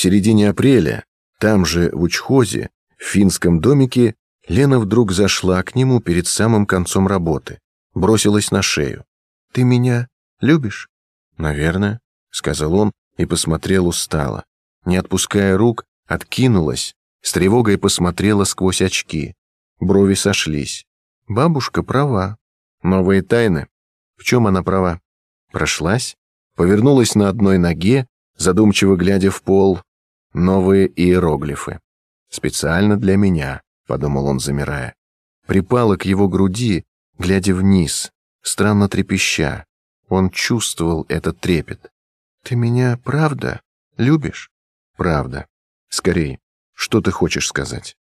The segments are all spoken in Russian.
В середине апреля, там же, в Учхозе, в финском домике, Лена вдруг зашла к нему перед самым концом работы, бросилась на шею. «Ты меня любишь?» «Наверное», — сказал он и посмотрел устало. Не отпуская рук, откинулась, с тревогой посмотрела сквозь очки. Брови сошлись. Бабушка права. Новые тайны. В чем она права? Прошлась, повернулась на одной ноге, задумчиво глядя в пол. Новые иероглифы. Специально для меня, подумал он, замирая. Припала к его груди, глядя вниз, странно трепеща. Он чувствовал этот трепет. «Ты меня правда любишь?» «Правда. Скорей, что ты хочешь сказать?»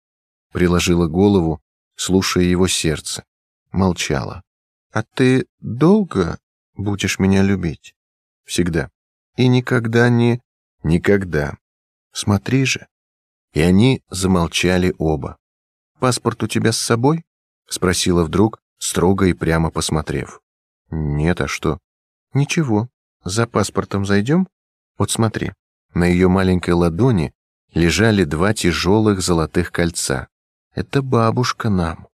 Приложила голову, слушая его сердце. Молчала. «А ты долго будешь меня любить?» «Всегда. И никогда не...» «Никогда. Смотри же». И они замолчали оба. «Паспорт у тебя с собой?» Спросила вдруг, строго и прямо посмотрев. «Нет, а что?» «Ничего. За паспортом зайдем? Вот смотри». На ее маленькой ладони лежали два тяжелых золотых кольца. Это бабушка нам.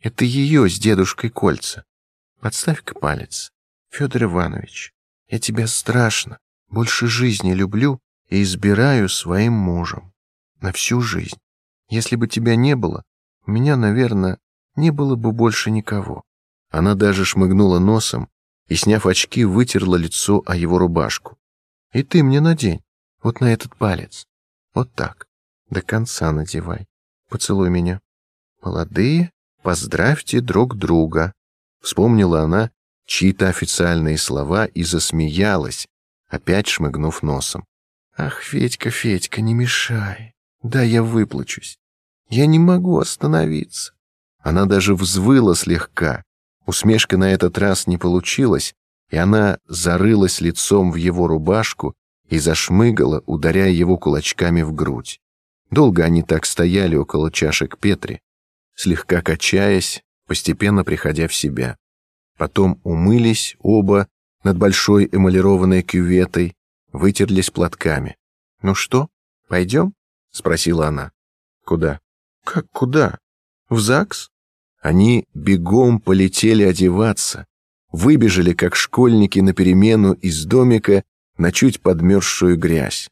Это ее с дедушкой кольца. Подставь-ка палец. Федор Иванович, я тебя страшно, больше жизни люблю и избираю своим мужем. На всю жизнь. Если бы тебя не было, у меня, наверное, не было бы больше никого. Она даже шмыгнула носом и, сняв очки, вытерла лицо о его рубашку. И ты мне надень, вот на этот палец. Вот так. До конца надевай. Поцелуй меня. Молодые, поздравьте друг друга. Вспомнила она чьи-то официальные слова и засмеялась, опять шмыгнув носом. Ах, Федька, Федька, не мешай. Да, я выплачусь. Я не могу остановиться. Она даже взвыла слегка. Усмешка на этот раз не получилась, и она зарылась лицом в его рубашку и зашмыгала, ударяя его кулачками в грудь. Долго они так стояли около чашек Петри, слегка качаясь, постепенно приходя в себя. Потом умылись оба над большой эмалированной кюветой, вытерлись платками. «Ну что, пойдем?» — спросила она. «Куда?» «Как куда? В ЗАГС?» Они бегом полетели одеваться, выбежали, как школьники, на перемену из домика на чуть подмерзшую грязь.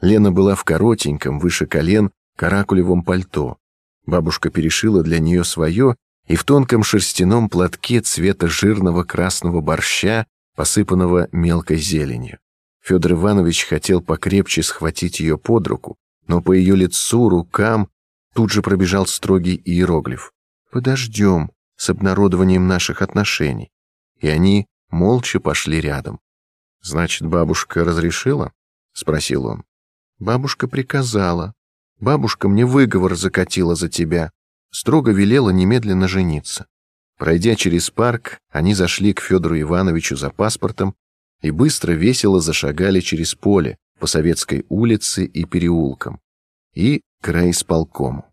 Лена была в коротеньком, выше колен, каракулевом пальто. Бабушка перешила для нее свое и в тонком шерстяном платке цвета жирного красного борща, посыпанного мелкой зеленью. Федор Иванович хотел покрепче схватить ее под руку, но по ее лицу, рукам тут же пробежал строгий иероглиф. «Подождем с обнародованием наших отношений». И они молча пошли рядом. «Значит, бабушка разрешила?» — спросил он. «Бабушка приказала. Бабушка мне выговор закатила за тебя. Строго велела немедленно жениться». Пройдя через парк, они зашли к Федору Ивановичу за паспортом и быстро весело зашагали через поле по Советской улице и переулкам и к райисполкому.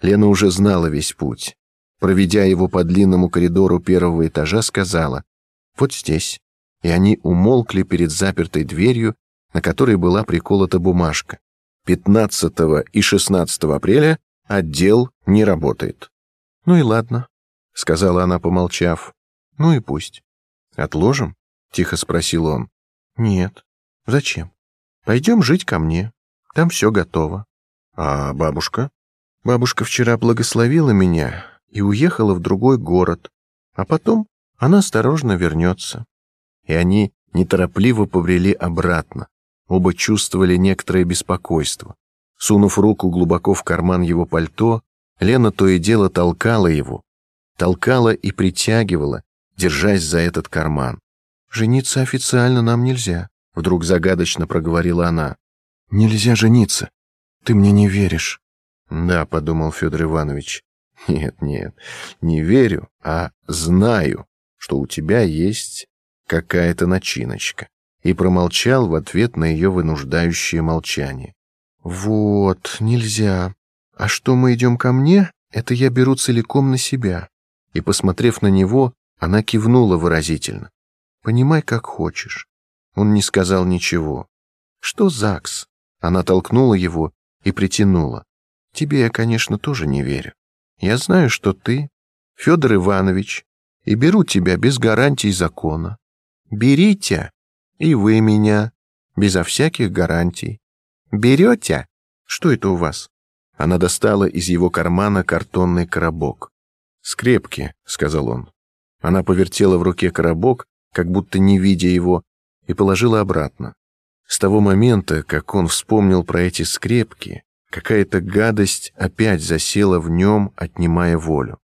Лена уже знала весь путь. Проведя его по длинному коридору первого этажа, сказала «Вот здесь» и они умолкли перед запертой дверью, на которой была приколота бумажка. 15 и 16 апреля отдел не работает. «Ну и ладно», — сказала она, помолчав. «Ну и пусть». «Отложим?» — тихо спросил он. «Нет. Зачем? Пойдем жить ко мне. Там все готово». «А бабушка?» «Бабушка вчера благословила меня и уехала в другой город, а потом она осторожно вернется и они неторопливо побрели обратно. Оба чувствовали некоторое беспокойство. Сунув руку глубоко в карман его пальто, Лена то и дело толкала его, толкала и притягивала, держась за этот карман. «Жениться официально нам нельзя», — вдруг загадочно проговорила она. «Нельзя жениться. Ты мне не веришь». «Да», — подумал Федор Иванович. «Нет, нет, не верю, а знаю, что у тебя есть какая-то начиночка, и промолчал в ответ на ее вынуждающее молчание. «Вот, нельзя. А что мы идем ко мне, это я беру целиком на себя». И, посмотрев на него, она кивнула выразительно. «Понимай, как хочешь». Он не сказал ничего. «Что ЗАГС? Она толкнула его и притянула. Тебе я, конечно, тоже не верю. Я знаю, что ты Федор Иванович, и беру тебя без гарантий закона. Берите, и вы меня, безо всяких гарантий. Берете? Что это у вас? Она достала из его кармана картонный коробок. «Скрепки», — сказал он. Она повертела в руке коробок, как будто не видя его, и положила обратно. С того момента, как он вспомнил про эти скрепки, какая-то гадость опять засела в нем, отнимая волю.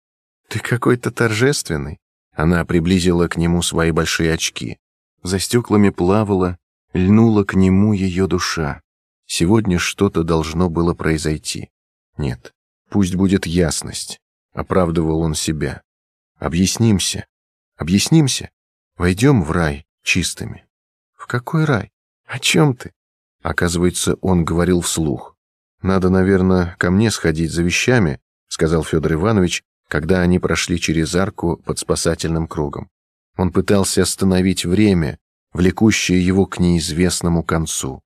«Ты какой-то торжественный». Она приблизила к нему свои большие очки. За стеклами плавала, льнула к нему ее душа. Сегодня что-то должно было произойти. Нет, пусть будет ясность. Оправдывал он себя. Объяснимся. Объяснимся. Войдем в рай чистыми. В какой рай? О чем ты? Оказывается, он говорил вслух. Надо, наверное, ко мне сходить за вещами, сказал Федор Иванович, когда они прошли через арку под спасательным кругом. Он пытался остановить время, влекущее его к неизвестному концу.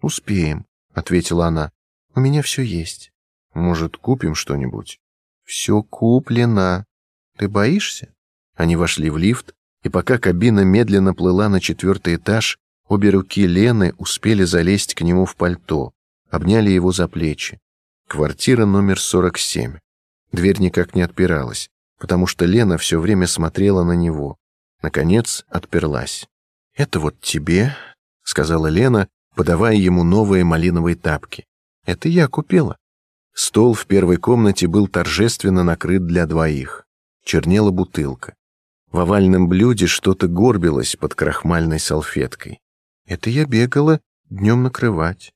«Успеем», — ответила она. «У меня все есть. Может, купим что-нибудь?» «Все куплено. Ты боишься?» Они вошли в лифт, и пока кабина медленно плыла на четвертый этаж, обе руки Лены успели залезть к нему в пальто, обняли его за плечи. Квартира номер 47. Дверь никак не отпиралась, потому что Лена все время смотрела на него. Наконец отперлась. «Это вот тебе», — сказала Лена, подавая ему новые малиновые тапки. «Это я купила». Стол в первой комнате был торжественно накрыт для двоих. Чернела бутылка. В овальном блюде что-то горбилось под крахмальной салфеткой. «Это я бегала днем накрывать.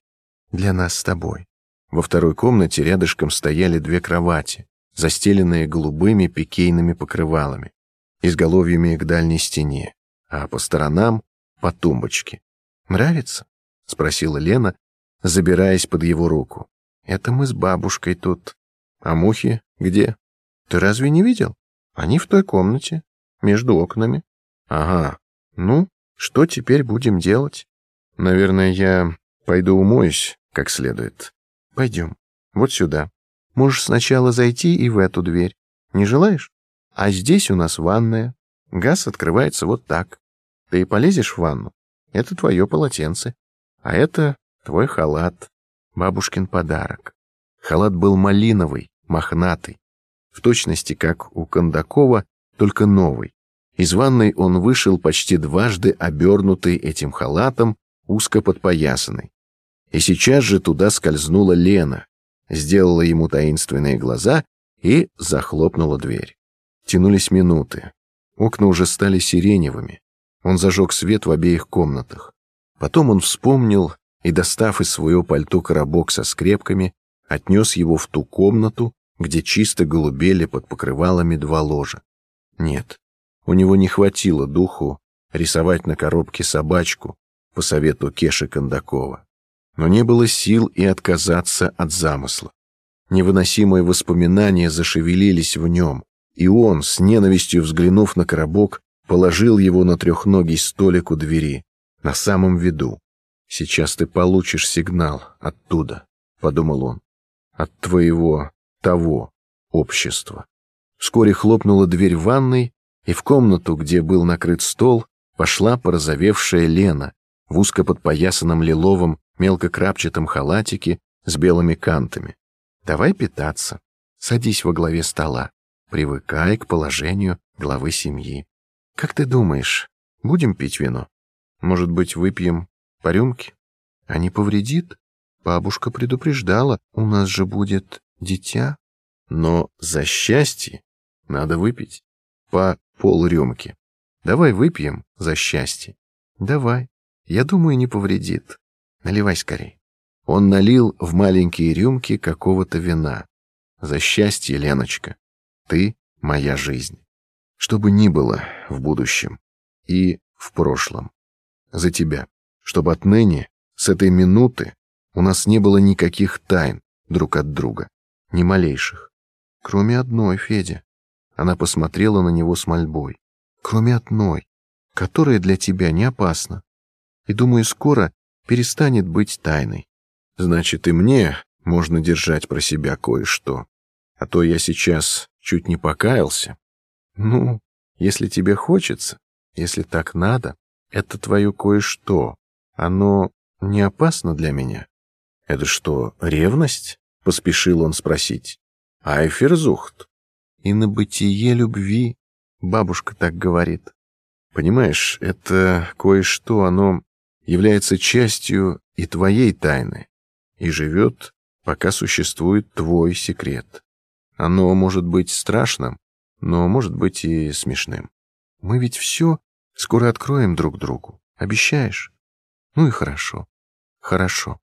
Для нас с тобой». Во второй комнате рядышком стояли две кровати застеленные голубыми пикейными покрывалами, изголовьями к дальней стене, а по сторонам — по тумбочке. «Нравится?» — спросила Лена, забираясь под его руку. «Это мы с бабушкой тут. А мухи где? Ты разве не видел? Они в той комнате, между окнами». «Ага. Ну, что теперь будем делать?» «Наверное, я пойду умоюсь как следует. Пойдем. Вот сюда». Можешь сначала зайти и в эту дверь. Не желаешь? А здесь у нас ванная. Газ открывается вот так. Ты полезешь в ванну. Это твое полотенце. А это твой халат. Бабушкин подарок. Халат был малиновый, мохнатый. В точности, как у Кондакова, только новый. Из ванной он вышел почти дважды обернутый этим халатом, узко подпоясанный. И сейчас же туда скользнула Лена, сделала ему таинственные глаза и захлопнула дверь. Тянулись минуты. Окна уже стали сиреневыми. Он зажег свет в обеих комнатах. Потом он вспомнил и, достав из своего пальто коробок со скрепками, отнес его в ту комнату, где чисто голубели под покрывалами два ложа. Нет, у него не хватило духу рисовать на коробке собачку по совету Кеши Кондакова но не было сил и отказаться от замысла. Невыносимые воспоминания зашевелились в нем, и он, с ненавистью взглянув на коробок, положил его на трехногий столик у двери, на самом виду. «Сейчас ты получишь сигнал оттуда», — подумал он, — «от твоего того общества». Вскоре хлопнула дверь ванной, и в комнату, где был накрыт стол, пошла порозовевшая Лена в узко подпоясанном лиловом мелкокрапчатом халатике с белыми кантами. Давай питаться. Садись во главе стола. Привыкай к положению главы семьи. Как ты думаешь, будем пить вино? Может быть, выпьем по рюмке? А не повредит? Бабушка предупреждала, у нас же будет дитя. Но за счастье надо выпить по полрюмки. Давай выпьем за счастье. Давай. Я думаю, не повредит. Наливай скорей. Он налил в маленькие рюмки какого-то вина. За счастье, Леночка, ты моя жизнь. Что бы ни было в будущем и в прошлом. За тебя. Чтобы отныне, с этой минуты, у нас не было никаких тайн друг от друга. Ни малейших. Кроме одной, Федя. Она посмотрела на него с мольбой. Кроме одной, которая для тебя не опасна. И думаю, скоро перестанет быть тайной. Значит, и мне можно держать про себя кое-что. А то я сейчас чуть не покаялся. Ну, если тебе хочется, если так надо, это твое кое-что. Оно не опасно для меня. Это что, ревность? Поспешил он спросить. Айферзухт. И на бытие любви бабушка так говорит. Понимаешь, это кое-что, оно является частью и твоей тайны, и живет, пока существует твой секрет. Оно может быть страшным, но может быть и смешным. Мы ведь все скоро откроем друг другу. Обещаешь? Ну и хорошо. Хорошо.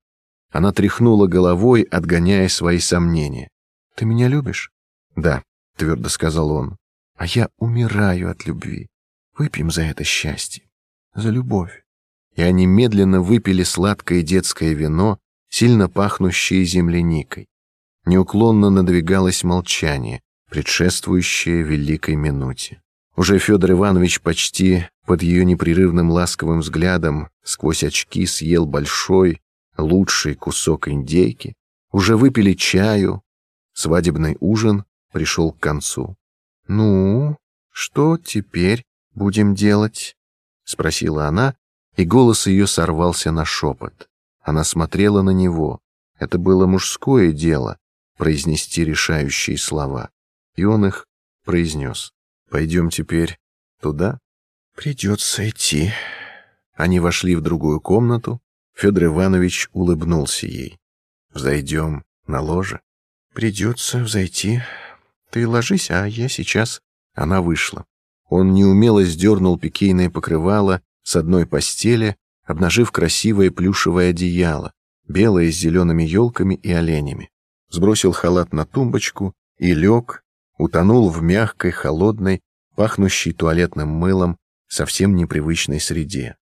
Она тряхнула головой, отгоняя свои сомнения. Ты меня любишь? Да, твердо сказал он. А я умираю от любви. Выпьем за это счастье. За любовь. И они медленно выпили сладкое детское вино, сильно пахнущее земляникой. Неуклонно надвигалось молчание, предшествующее великой минуте. Уже Федор Иванович почти под ее непрерывным ласковым взглядом сквозь очки съел большой, лучший кусок индейки. Уже выпили чаю. Свадебный ужин пришел к концу. «Ну, что теперь будем делать?» — спросила она, и голос ее сорвался на шепот. Она смотрела на него. Это было мужское дело — произнести решающие слова. И он их произнес. «Пойдем теперь туда?» «Придется идти». Они вошли в другую комнату. Федор Иванович улыбнулся ей. «Взойдем на ложе?» «Придется взойти. Ты ложись, а я сейчас...» Она вышла. Он неумело сдернул пикейное покрывало с одной постели, обнажив красивое плюшевое одеяло, белое с зелеными елками и оленями. Сбросил халат на тумбочку и лег, утонул в мягкой, холодной, пахнущей туалетным мылом, совсем непривычной среде.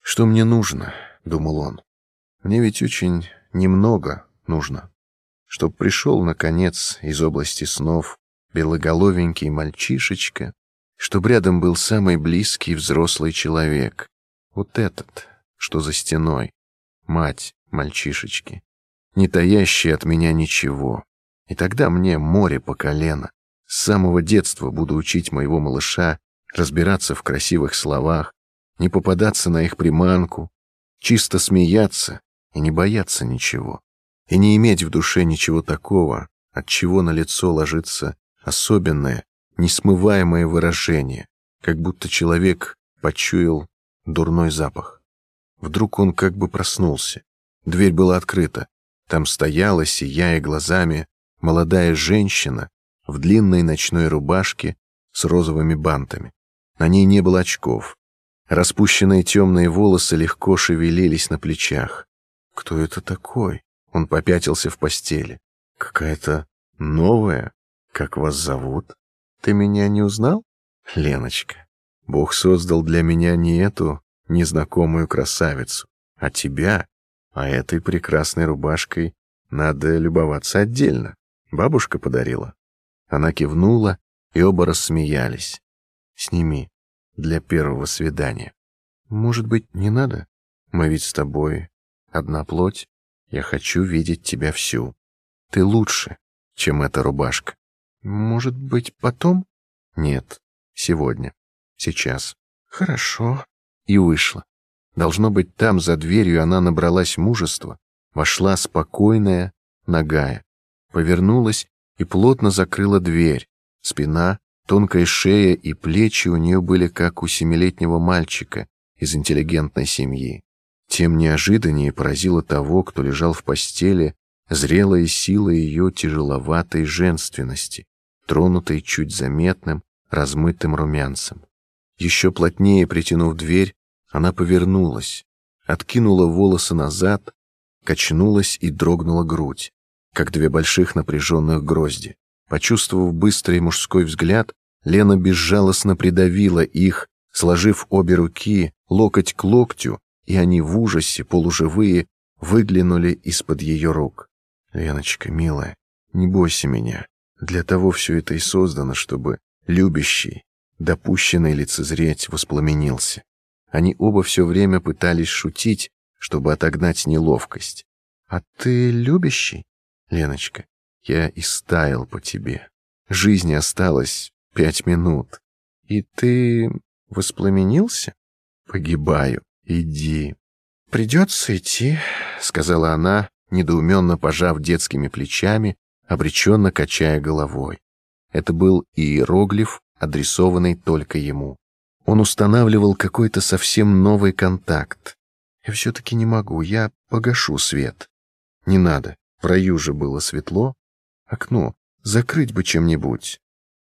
«Что мне нужно?» — думал он. «Мне ведь очень немного нужно. Чтоб пришел, наконец, из области снов белоголовенький мальчишечка, чтоб рядом был самый близкий взрослый человек. Вот этот, что за стеной. Мать мальчишечки, не таящий от меня ничего. И тогда мне море по колено. С самого детства буду учить моего малыша разбираться в красивых словах, не попадаться на их приманку, чисто смеяться и не бояться ничего, и не иметь в душе ничего такого, от чего на лицо ложится особенное, несмываемое выражение, как будто человек почуял дурной запах. Вдруг он как бы проснулся. Дверь была открыта. Там стояла, сияя глазами, молодая женщина в длинной ночной рубашке с розовыми бантами. На ней не было очков. Распущенные темные волосы легко шевелились на плечах. «Кто это такой?» Он попятился в постели. «Какая-то новая? Как вас зовут? Ты меня не узнал?» «Леночка, Бог создал для меня не эту незнакомую красавицу, а тебя, а этой прекрасной рубашкой надо любоваться отдельно. Бабушка подарила». Она кивнула, и оба рассмеялись. «Сними для первого свидания. Может быть, не надо? Мы ведь с тобой одна плоть. Я хочу видеть тебя всю. Ты лучше, чем эта рубашка. Может быть, потом? Нет, сегодня, сейчас. Хорошо. И вышла. Должно быть, там, за дверью, она набралась мужества, вошла спокойная, нагая, повернулась и плотно закрыла дверь. Спина, тонкая шея и плечи у нее были как у семилетнего мальчика из интеллигентной семьи. Тем неожиданнее поразило того, кто лежал в постели, зрелая сила ее тяжеловатой женственности, тронутой чуть заметным, размытым румянцем. Еще плотнее притянув дверь, она повернулась, откинула волосы назад, качнулась и дрогнула грудь как две больших напряженных грозди. Почувствовав быстрый мужской взгляд, Лена безжалостно придавила их, сложив обе руки, локоть к локтю, и они в ужасе, полуживые, выглянули из-под ее рук. «Леночка, милая, не бойся меня. Для того все это и создано, чтобы любящий, допущенный лицезреть, воспламенился. Они оба все время пытались шутить, чтобы отогнать неловкость. А ты любящий, Леночка? Я истаял по тебе. Жизни осталось пять минут. И ты воспламенился? Погибаю. Иди. Придется идти, сказала она, недоуменно пожав детскими плечами, обреченно качая головой. Это был иероглиф, адресованный только ему. Он устанавливал какой-то совсем новый контакт. Я все-таки не могу, я погашу свет. Не надо, в раю же было светло. Окно, закрыть бы чем-нибудь.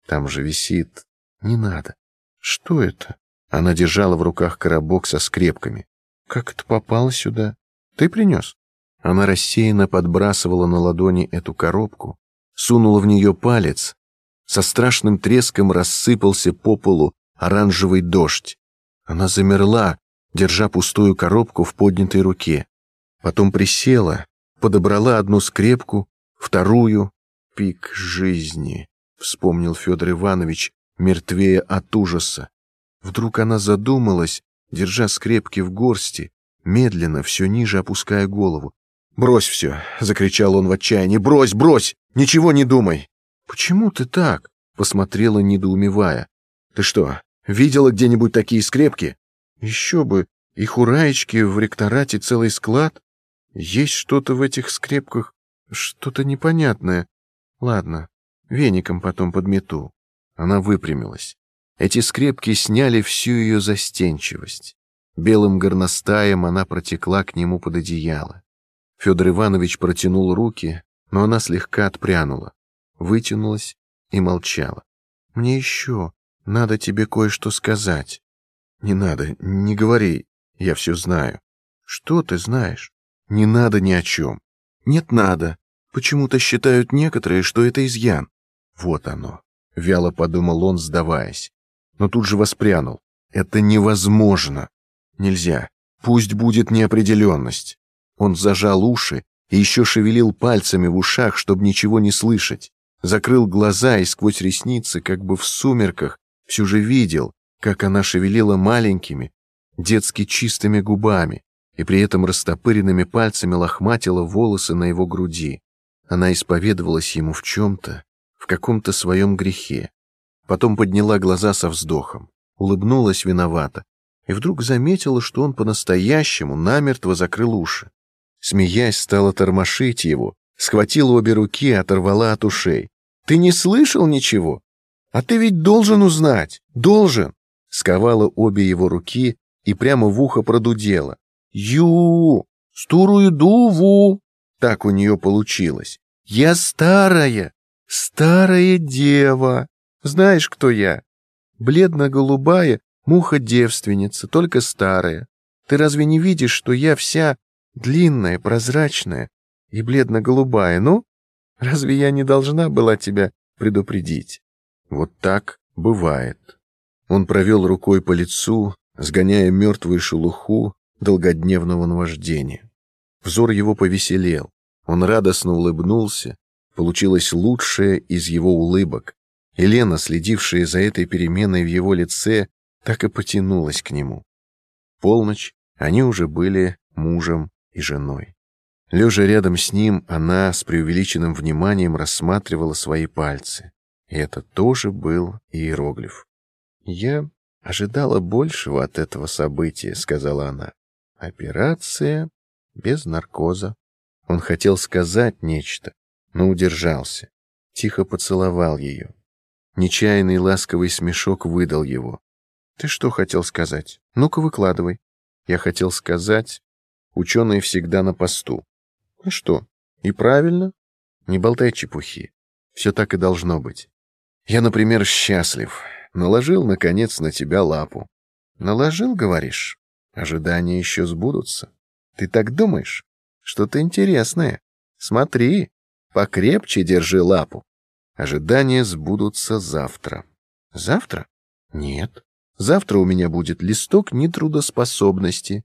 Там же висит... Не надо. Что это? Она держала в руках коробок со скрепками. Как это попало сюда? Ты принес? Она рассеянно подбрасывала на ладони эту коробку, сунула в нее палец. Со страшным треском рассыпался по полу оранжевый дождь. Она замерла, держа пустую коробку в поднятой руке. Потом присела, подобрала одну скрепку, вторую. Пик жизни, вспомнил Федор Иванович, мертвее от ужаса. Вдруг она задумалась, держа скрепки в горсти, медленно, все ниже опуская голову. «Брось все!» — закричал он в отчаянии. «Брось, брось! Ничего не думай!» «Почему ты так?» — посмотрела, недоумевая. «Ты что, видела где-нибудь такие скрепки?» «Еще бы! Их у Раечки в ректорате целый склад. Есть что-то в этих скрепках, что-то непонятное. Ладно, веником потом подмету». Она выпрямилась. Эти скрепки сняли всю ее застенчивость. Белым горностаем она протекла к нему под одеяло. Федор Иванович протянул руки, но она слегка отпрянула, вытянулась и молчала. «Мне еще надо тебе кое-что сказать». «Не надо, не говори, я все знаю». «Что ты знаешь?» «Не надо ни о чем». «Нет, надо. Почему-то считают некоторые, что это изъян». «Вот оно», — вяло подумал он, сдаваясь. Но тут же воспрянул. «Это невозможно. Нельзя. Пусть будет неопределенность. Он зажал уши и еще шевелил пальцами в ушах, чтобы ничего не слышать. Закрыл глаза и сквозь ресницы, как бы в сумерках, все же видел, как она шевелила маленькими, детски чистыми губами и при этом растопыренными пальцами лохматила волосы на его груди. Она исповедовалась ему в чем-то, в каком-то своем грехе. Потом подняла глаза со вздохом, улыбнулась виновато и вдруг заметила, что он по-настоящему намертво закрыл уши. Смеясь, стала тормошить его, схватила обе руки оторвала от ушей. «Ты не слышал ничего? А ты ведь должен узнать! Должен!» Сковала обе его руки и прямо в ухо продудела. «Ю! Стурую дуву!» Так у нее получилось. «Я старая, старая дева. Знаешь, кто я? Бледно-голубая муха-девственница, только старая. Ты разве не видишь, что я вся длинная, прозрачная и бледно-голубая. Ну, разве я не должна была тебя предупредить? Вот так бывает. Он провел рукой по лицу, сгоняя мертвую шелуху долгодневного наваждения. Взор его повеселел. Он радостно улыбнулся. Получилось лучшее из его улыбок. Елена, следившая за этой переменой в его лице, так и потянулась к нему. Полночь, они уже были мужем и женой. Лежа рядом с ним, она с преувеличенным вниманием рассматривала свои пальцы. И это тоже был иероглиф. «Я ожидала большего от этого события», — сказала она. «Операция без наркоза». Он хотел сказать нечто, но удержался. Тихо поцеловал ее. Нечаянный ласковый смешок выдал его. «Ты что хотел сказать? Ну-ка, выкладывай». «Я хотел сказать, Ученые всегда на посту. А что? И правильно. Не болтай чепухи. Все так и должно быть. Я, например, счастлив. Наложил, наконец, на тебя лапу. Наложил, говоришь? Ожидания еще сбудутся. Ты так думаешь? Что-то интересное. Смотри, покрепче держи лапу. Ожидания сбудутся завтра. Завтра? Нет. Завтра у меня будет листок нетрудоспособности.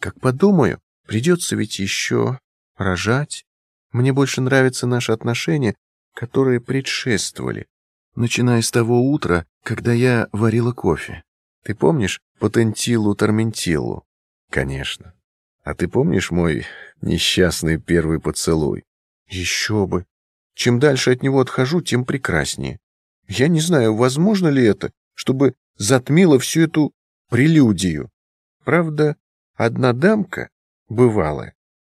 Как подумаю, придется ведь еще рожать. Мне больше нравятся наши отношения, которые предшествовали, начиная с того утра, когда я варила кофе. Ты помнишь потентилу торментилу? Конечно. А ты помнишь мой несчастный первый поцелуй? Еще бы. Чем дальше от него отхожу, тем прекраснее. Я не знаю, возможно ли это, чтобы затмило всю эту прелюдию. Правда, одна дамка, бывалая,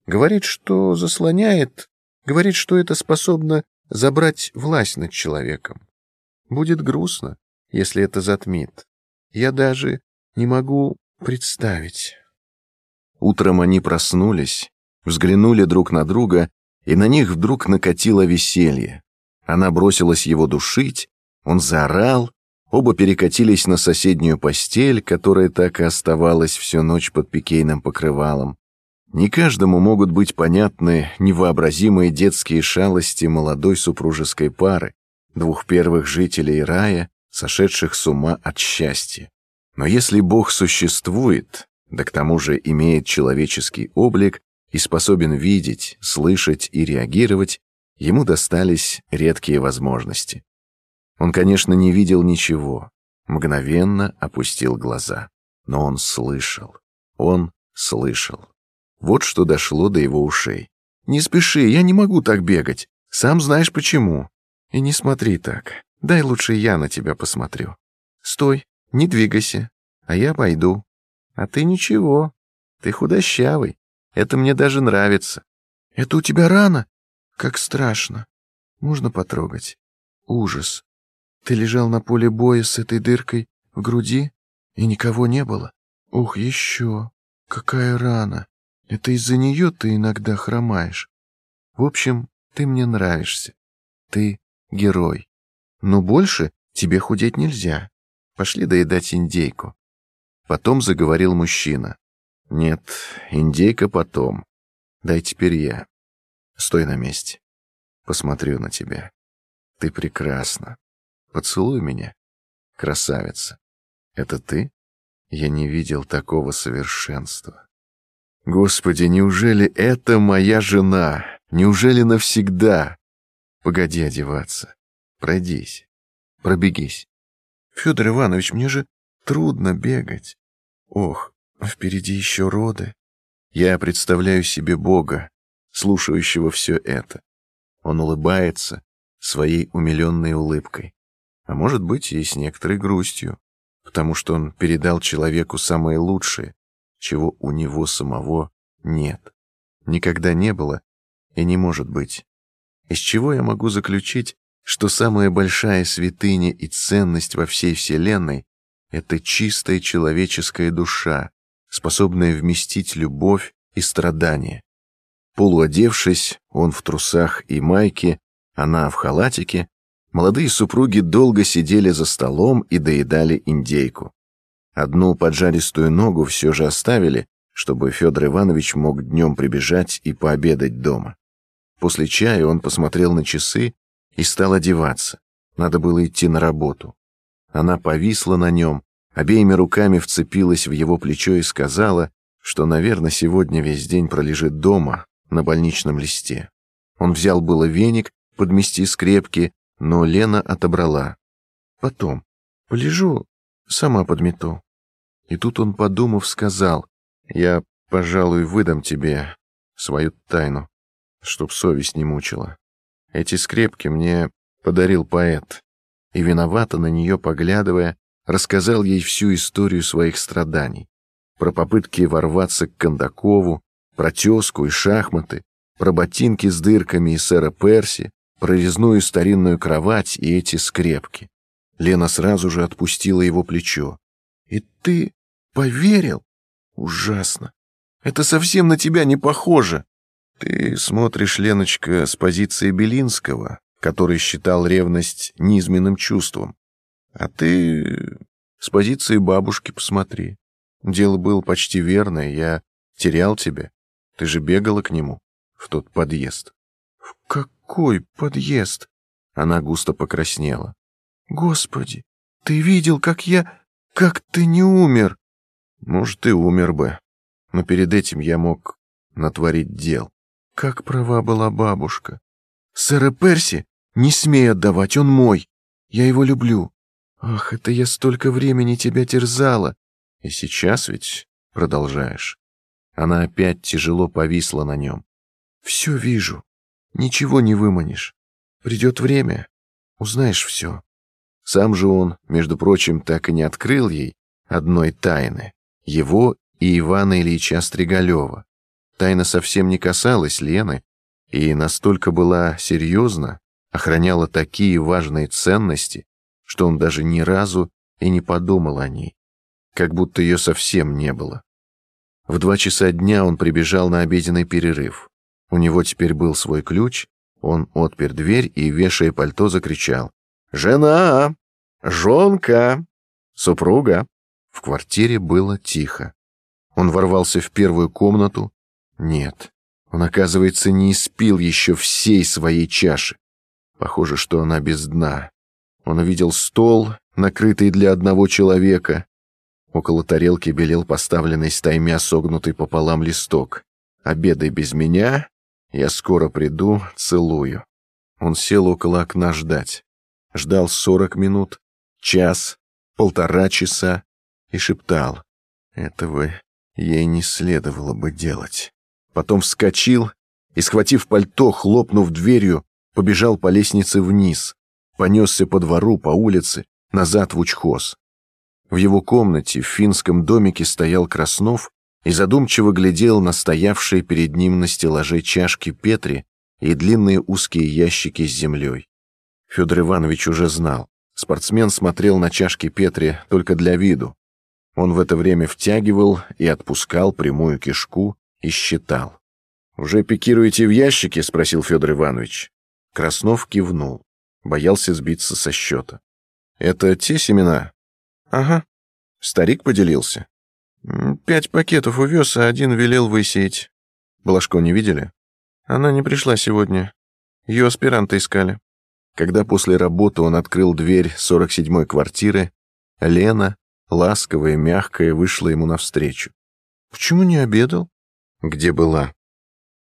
говорит, что заслоняет, говорит, что это способно забрать власть над человеком. Будет грустно, если это затмит. Я даже не могу представить. Утром они проснулись, взглянули друг на друга, и на них вдруг накатило веселье. Она бросилась его душить, он заорал, оба перекатились на соседнюю постель, которая так и оставалась всю ночь под пикейным покрывалом. Не каждому могут быть понятны невообразимые детские шалости молодой супружеской пары, двух первых жителей рая, сошедших с ума от счастья. Но если Бог существует, да к тому же имеет человеческий облик и способен видеть, слышать и реагировать, ему достались редкие возможности. Он, конечно, не видел ничего, мгновенно опустил глаза, но он слышал, он слышал. Вот что дошло до его ушей. «Не спеши, я не могу так бегать. Сам знаешь почему. И не смотри так. Дай лучше я на тебя посмотрю. Стой, не двигайся, а я пойду. А ты ничего, ты худощавый. Это мне даже нравится. Это у тебя рана? Как страшно. Можно потрогать? Ужас. Ты лежал на поле боя с этой дыркой в груди, и никого не было? Ух, еще. Какая рана. Это из-за нее ты иногда хромаешь. В общем, ты мне нравишься. Ты герой. Но больше тебе худеть нельзя. Пошли доедать индейку. Потом заговорил мужчина. Нет, индейка потом. Дай теперь я. Стой на месте. Посмотрю на тебя. Ты прекрасна. Поцелуй меня, красавица. Это ты? Я не видел такого совершенства. Господи, неужели это моя жена? Неужели навсегда? Погоди одеваться. Пройдись. Пробегись. Федор Иванович, мне же трудно бегать. Ох, впереди еще роды. Я представляю себе Бога, слушающего все это. Он улыбается своей умиленной улыбкой, а может быть и с некоторой грустью, потому что он передал человеку самое лучшее, чего у него самого нет, никогда не было и не может быть. Из чего я могу заключить, что самая большая святыня и ценность во всей Вселенной это чистая человеческая душа, способная вместить любовь и страдания. Полуодевшись, он в трусах и майке, она в халатике, молодые супруги долго сидели за столом и доедали индейку. Одну поджаристую ногу все же оставили, чтобы Федор Иванович мог днем прибежать и пообедать дома. После чая он посмотрел на часы и стал одеваться. Надо было идти на работу. Она повисла на нем, обеими руками вцепилась в его плечо и сказала, что, наверное, сегодня весь день пролежит дома на больничном листе. Он взял было веник подмести скрепки, но Лена отобрала. Потом, полежу, сама подмету. И тут он, подумав, сказал, я, пожалуй, выдам тебе свою тайну, чтоб совесть не мучила. Эти скрепки мне подарил поэт и, виновато на нее поглядывая, рассказал ей всю историю своих страданий. Про попытки ворваться к Кондакову, про тезку и шахматы, про ботинки с дырками и сэра Перси, про резную старинную кровать и эти скрепки. Лена сразу же отпустила его плечо. «И ты поверил? Ужасно! Это совсем на тебя не похоже!» «Ты смотришь, Леночка, с позиции Белинского, который считал ревность низменным чувством. А ты с позиции бабушки посмотри. Дело было почти верное, я терял тебя. Ты же бегала к нему в тот подъезд. В какой подъезд? Она густо покраснела. Господи, ты видел, как я... как ты не умер? Может, и умер бы, но перед этим я мог натворить дел. Как права была бабушка. Сэра Перси не смей отдавать, он мой. Я его люблю. Ах, это я столько времени тебя терзала. И сейчас ведь продолжаешь. Она опять тяжело повисла на нем. «Все вижу. Ничего не выманишь. Придет время, узнаешь все». Сам же он, между прочим, так и не открыл ей одной тайны. Его и Ивана Ильича Стригалева. Тайна совсем не касалась Лены и настолько была серьезна, охраняла такие важные ценности, что он даже ни разу и не подумал о ней, как будто ее совсем не было. В два часа дня он прибежал на обеденный перерыв. У него теперь был свой ключ, он отпер дверь и, вешая пальто, закричал. «Жена! Жонка! Супруга!» В квартире было тихо. Он ворвался в первую комнату. Нет, он, оказывается, не испил еще всей своей чаши. Похоже, что она без дна. Он увидел стол, накрытый для одного человека. Около тарелки белел поставленный стаймя согнутый пополам листок. «Обедай без меня, я скоро приду, целую». Он сел около окна ждать. Ждал сорок минут, час, полтора часа и шептал. Этого ей не следовало бы делать. Потом вскочил и, схватив пальто, хлопнув дверью, побежал по лестнице вниз, понесся по двору, по улице, назад в учхоз. В его комнате в финском домике стоял Краснов и задумчиво глядел на стоявшие перед ним на стеллаже чашки Петри и длинные узкие ящики с землей. Федор Иванович уже знал. Спортсмен смотрел на чашки Петри только для виду. Он в это время втягивал и отпускал прямую кишку и считал. «Уже пикируете в ящике?» — спросил Федор Иванович. Краснов кивнул. Боялся сбиться со счета. «Это те семена?» «Ага». Старик поделился. «Пять пакетов увез, а один велел высеять». Балашко не видели? Она не пришла сегодня. Ее аспиранты искали. Когда после работы он открыл дверь 47-й квартиры, Лена, ласковая, мягкая, вышла ему навстречу. «Почему не обедал?» «Где была?»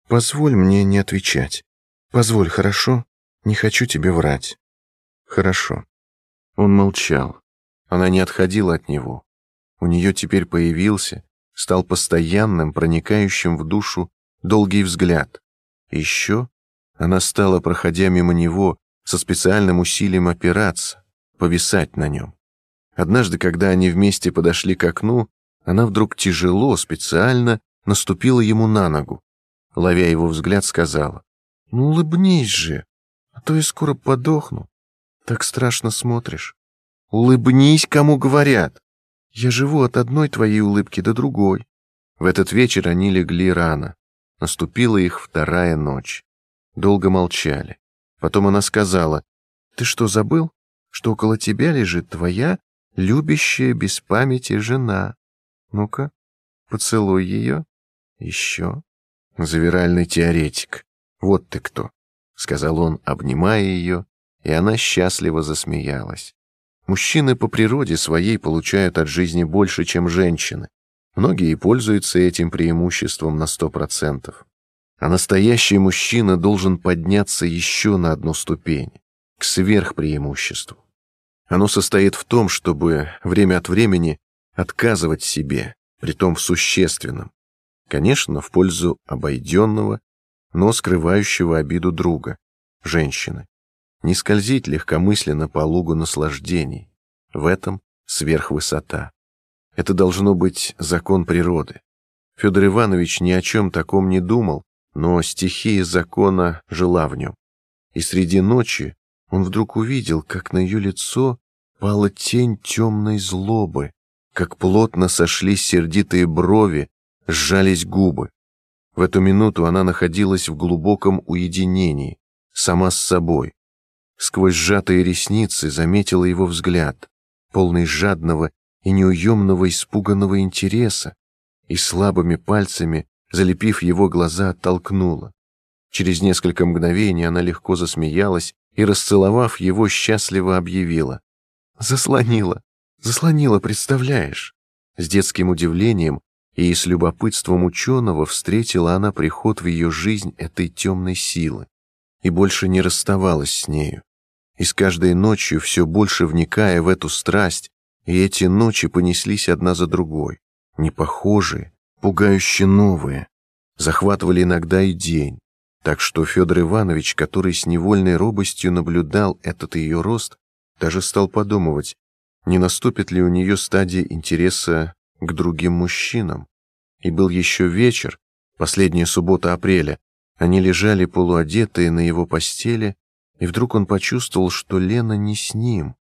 «Позволь мне не отвечать. Позволь, хорошо? Не хочу тебе врать». «Хорошо». Он молчал. Она не отходила от него. У нее теперь появился, стал постоянным, проникающим в душу долгий взгляд. Еще она стала, проходя мимо него, со специальным усилием опираться, повисать на нем. Однажды, когда они вместе подошли к окну, она вдруг тяжело, специально наступила ему на ногу. Ловя его взгляд, сказала, «Ну, улыбнись же, а то я скоро подохну. Так страшно смотришь. Улыбнись, кому говорят. Я живу от одной твоей улыбки до другой». В этот вечер они легли рано. Наступила их вторая ночь. Долго молчали. Потом она сказала, «Ты что, забыл, что около тебя лежит твоя любящая без памяти жена? Ну-ка, поцелуй ее. Еще». Завиральный теоретик. Вот ты кто, сказал он, обнимая ее, и она счастливо засмеялась. Мужчины по природе своей получают от жизни больше, чем женщины. Многие пользуются этим преимуществом на сто процентов. А настоящий мужчина должен подняться еще на одну ступень, к сверхпреимуществу. Оно состоит в том, чтобы время от времени отказывать себе, притом в существенном, Конечно, в пользу обойденного, но скрывающего обиду друга, женщины. Не скользить легкомысленно по лугу наслаждений. В этом сверхвысота. Это должно быть закон природы. Федор Иванович ни о чем таком не думал, но стихия закона жила в нем. И среди ночи он вдруг увидел, как на ее лицо пала тень темной злобы, как плотно сошлись сердитые брови, сжались губы. В эту минуту она находилась в глубоком уединении, сама с собой. Сквозь сжатые ресницы заметила его взгляд, полный жадного и неуемного испуганного интереса, и слабыми пальцами, залепив его глаза, оттолкнула. Через несколько мгновений она легко засмеялась и, расцеловав его, счастливо объявила. «Заслонила, заслонила, представляешь?» С детским удивлением и с любопытством ученого встретила она приход в ее жизнь этой темной силы и больше не расставалась с нею. И с каждой ночью все больше вникая в эту страсть, и эти ночи понеслись одна за другой, непохожие, пугающе новые, захватывали иногда и день. Так что Федор Иванович, который с невольной робостью наблюдал этот ее рост, даже стал подумывать, не наступит ли у нее стадия интереса к другим мужчинам. И был еще вечер, последняя суббота апреля, они лежали полуодетые на его постели, и вдруг он почувствовал, что Лена не с ним,